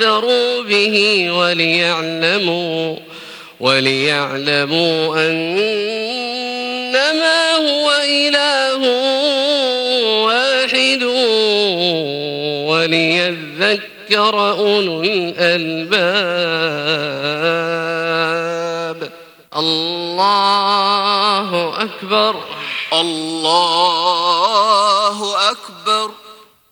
ولينذروا به وليعلموا وليعلموا أنما هو إله واحد. وليذكر أولو الألباب. الله أكبر. الله أكبر.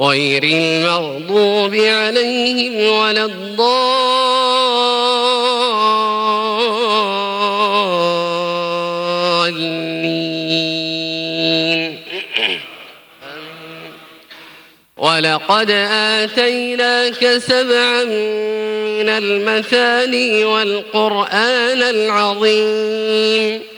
غير المغضوب عليهم ولا الضالين. ولقد آتيناك سبعا من المثاني والقرآن العظيم.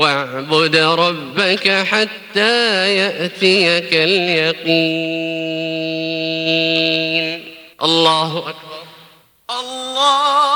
واعبد ربك حتى يأتيك اليقين. الله أكبر. الله